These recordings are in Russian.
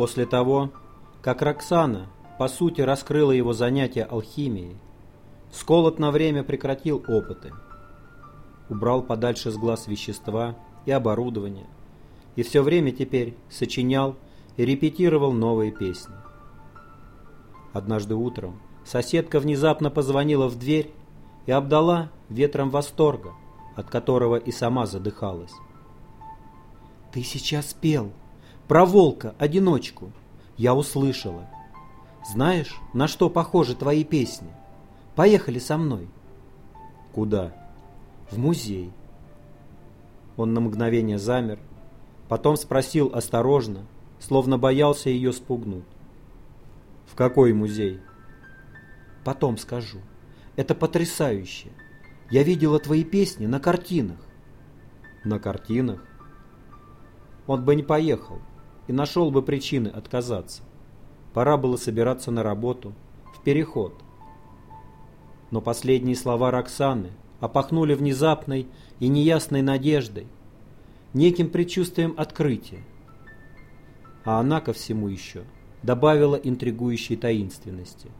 После того, как Роксана, по сути, раскрыла его занятия алхимией, Сколот на время прекратил опыты, убрал подальше с глаз вещества и оборудование, и все время теперь сочинял и репетировал новые песни. Однажды утром соседка внезапно позвонила в дверь и обдала ветром восторга, от которого и сама задыхалась. «Ты сейчас пел про волка-одиночку. Я услышала. Знаешь, на что похожи твои песни? Поехали со мной». «Куда?» «В музей». Он на мгновение замер, потом спросил осторожно, словно боялся ее спугнуть. «В какой музей?» «Потом скажу. Это потрясающе. Я видела твои песни на картинах». «На картинах?» Он бы не поехал и нашел бы причины отказаться. Пора было собираться на работу, в переход. Но последние слова Роксаны опахнули внезапной и неясной надеждой, неким предчувствием открытия. А она ко всему еще добавила интригующей таинственности.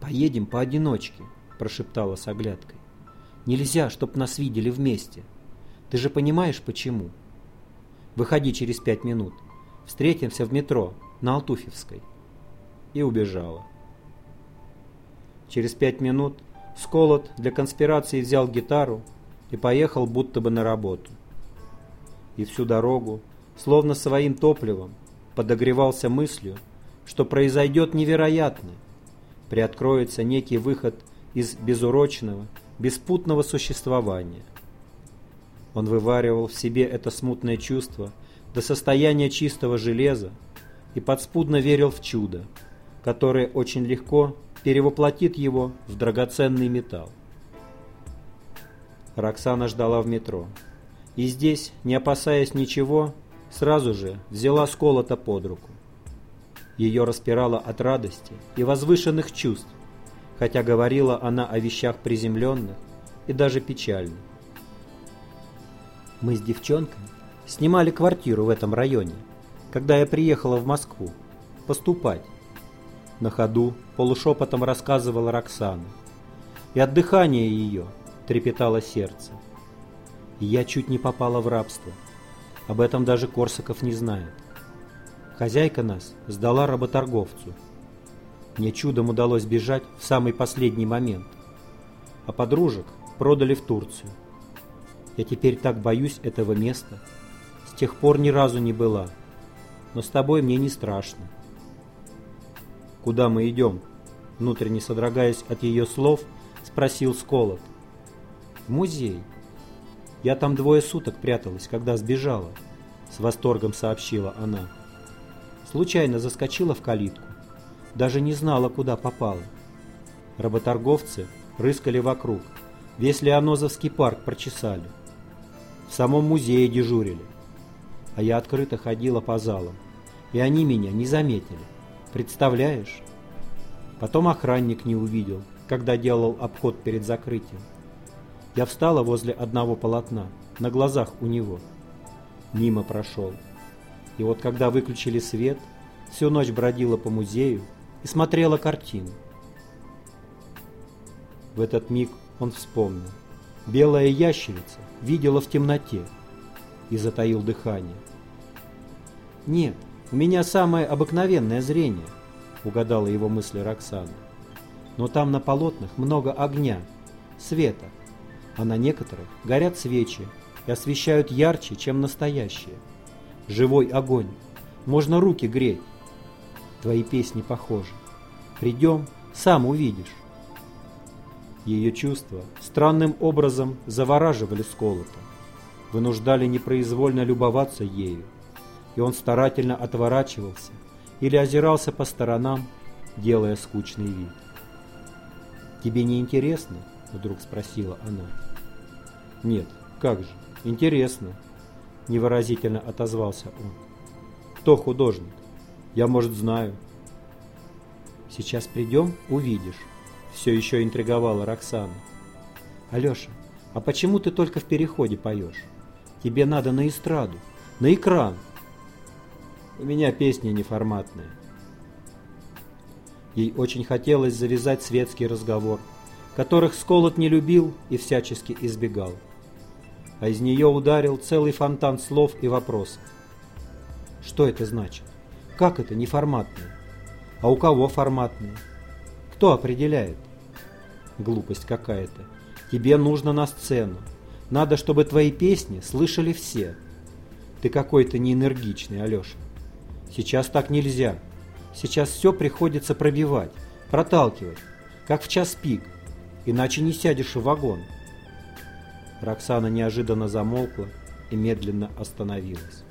«Поедем поодиночке», – прошептала с оглядкой. «Нельзя, чтоб нас видели вместе. Ты же понимаешь, почему?» Выходи через пять минут. Встретимся в метро на Алтуфьевской. И убежала. Через пять минут Сколот для конспирации взял гитару и поехал будто бы на работу. И всю дорогу, словно своим топливом, подогревался мыслью, что произойдет невероятное. Приоткроется некий выход из безурочного, беспутного существования – он вываривал в себе это смутное чувство до состояния чистого железа и подспудно верил в чудо, которое очень легко перевоплотит его в драгоценный металл. Роксана ждала в метро. И здесь, не опасаясь ничего, сразу же взяла сколота под руку. Ее распирало от радости и возвышенных чувств, хотя говорила она о вещах приземленных и даже печальных. Мы с девчонками снимали квартиру в этом районе, когда я приехала в Москву поступать. На ходу полушепотом рассказывала Роксана. И от дыхания ее трепетало сердце. И я чуть не попала в рабство. Об этом даже Корсаков не знает. Хозяйка нас сдала работорговцу. Мне чудом удалось бежать в самый последний момент. А подружек продали в Турцию. Я теперь так боюсь этого места. Тех пор ни разу не была. Но с тобой мне не страшно. Куда мы идем? Внутренне содрогаясь от ее слов, спросил Сколот. В музей. Я там двое суток пряталась, когда сбежала. С восторгом сообщила она. Случайно заскочила в калитку. Даже не знала, куда попала. Работорговцы рыскали вокруг. Весь Леонозовский парк прочесали. В самом музее дежурили. А я открыто ходила по залам. И они меня не заметили. Представляешь? Потом охранник не увидел, когда делал обход перед закрытием. Я встала возле одного полотна, на глазах у него. Мимо прошел. И вот когда выключили свет, всю ночь бродила по музею и смотрела картину. В этот миг он вспомнил. Белая ящерица видела в темноте и затаил дыхание. «Нет, у меня самое обыкновенное зрение», — угадала его мысли Роксана. «Но там на полотнах много огня, света, а на некоторых горят свечи и освещают ярче, чем настоящие. Живой огонь, можно руки греть. Твои песни похожи. Придем, сам увидишь». Ее чувства странным образом завораживали Сколота, вынуждали непроизвольно любоваться ею, и он старательно отворачивался или озирался по сторонам, делая скучный вид. «Тебе не интересно?» — вдруг спросила она. «Нет, как же, интересно», — невыразительно отозвался он. «Кто художник? Я, может, знаю». «Сейчас придем, увидишь», все еще интриговала Роксана. «Алеша, а почему ты только в переходе поешь? Тебе надо на эстраду, на экран». У меня песни неформатные. Ей очень хотелось завязать светский разговор, которых Сколот не любил и всячески избегал. А из нее ударил целый фонтан слов и вопросов. Что это значит? Как это неформатные? А у кого форматные? Кто определяет? Глупость какая-то. Тебе нужно на сцену. Надо, чтобы твои песни слышали все. Ты какой-то неэнергичный, Алеша. Сейчас так нельзя. Сейчас все приходится пробивать, проталкивать, как в час пик, иначе не сядешь в вагон. Роксана неожиданно замолкла и медленно остановилась.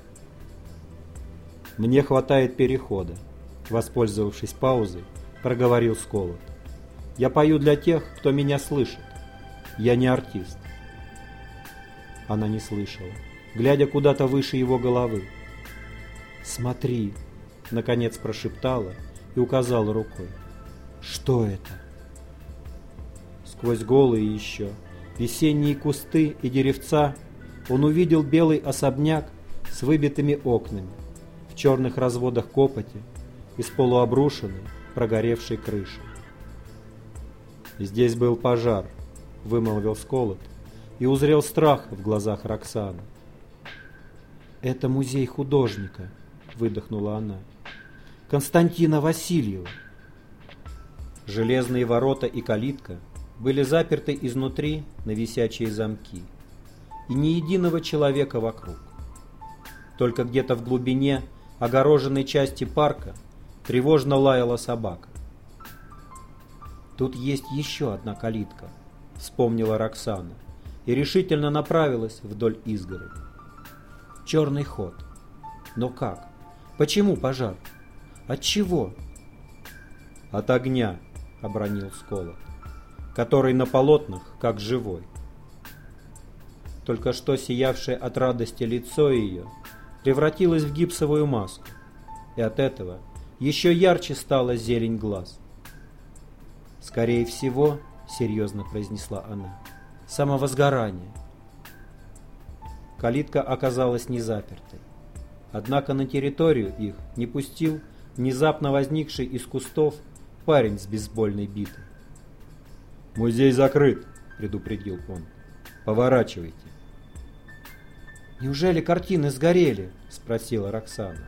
Мне хватает перехода. Воспользовавшись паузой, проговорил Сколот. Я пою для тех, кто меня слышит. Я не артист. Она не слышала, глядя куда-то выше его головы. «Смотри!» — наконец прошептала и указала рукой. «Что это?» Сквозь голые еще весенние кусты и деревца он увидел белый особняк с выбитыми окнами, в черных разводах копоти и с полуобрушенной, прогоревшей крышей. «Здесь был пожар», — вымолвил Сколот, и узрел страх в глазах Роксаны. «Это музей художника», — выдохнула она. «Константина Васильева». Железные ворота и калитка были заперты изнутри на висячие замки, и ни единого человека вокруг. Только где-то в глубине огороженной части парка тревожно лаяла собака. «Тут есть еще одна калитка», — вспомнила Роксана и решительно направилась вдоль изгороди. Черный ход. Но как? Почему пожар? От чего? От огня, обронил Сколот который на полотнах как живой. Только что сиявшее от радости лицо ее превратилось в гипсовую маску, и от этого еще ярче стала зелень глаз. «Скорее всего», — серьезно произнесла она, — «самовозгорание». Калитка оказалась не запертой. Однако на территорию их не пустил внезапно возникший из кустов парень с бейсбольной битой. «Музей закрыт», — предупредил он. «Поворачивайте». «Неужели картины сгорели?» — спросила Роксана.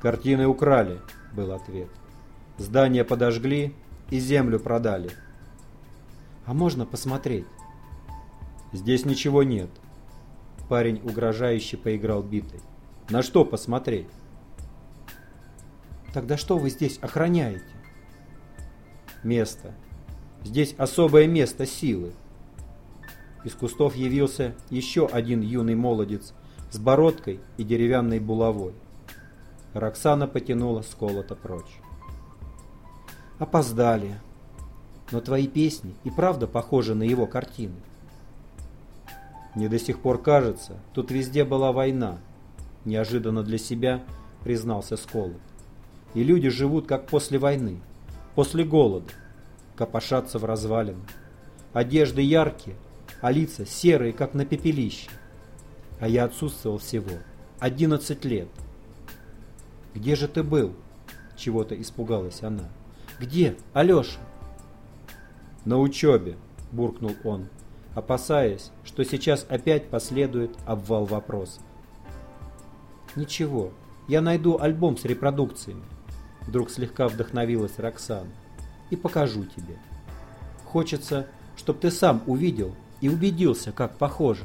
«Картины украли», — был ответ. «Здание подожгли и землю продали». «А можно посмотреть?» «Здесь ничего нет». Парень угрожающе поиграл битой. «На что посмотреть?» «Тогда что вы здесь охраняете?» «Место», Здесь особое место силы. Из кустов явился еще один юный молодец с бородкой и деревянной булавой. Роксана потянула сколото прочь. Опоздали. Но твои песни и правда похожи на его картины. Мне до сих пор кажется, тут везде была война. Неожиданно для себя признался Сколот. И люди живут как после войны, после голода копошатся в развалинах. Одежды яркие, а лица серые, как на пепелище. А я отсутствовал всего 11 лет. «Где же ты был?» – чего-то испугалась она. «Где, Алеша?» «На учебе», – буркнул он, опасаясь, что сейчас опять последует обвал вопросов. «Ничего, я найду альбом с репродукциями», – вдруг слегка вдохновилась Роксана и покажу тебе. Хочется, чтобы ты сам увидел и убедился, как похоже.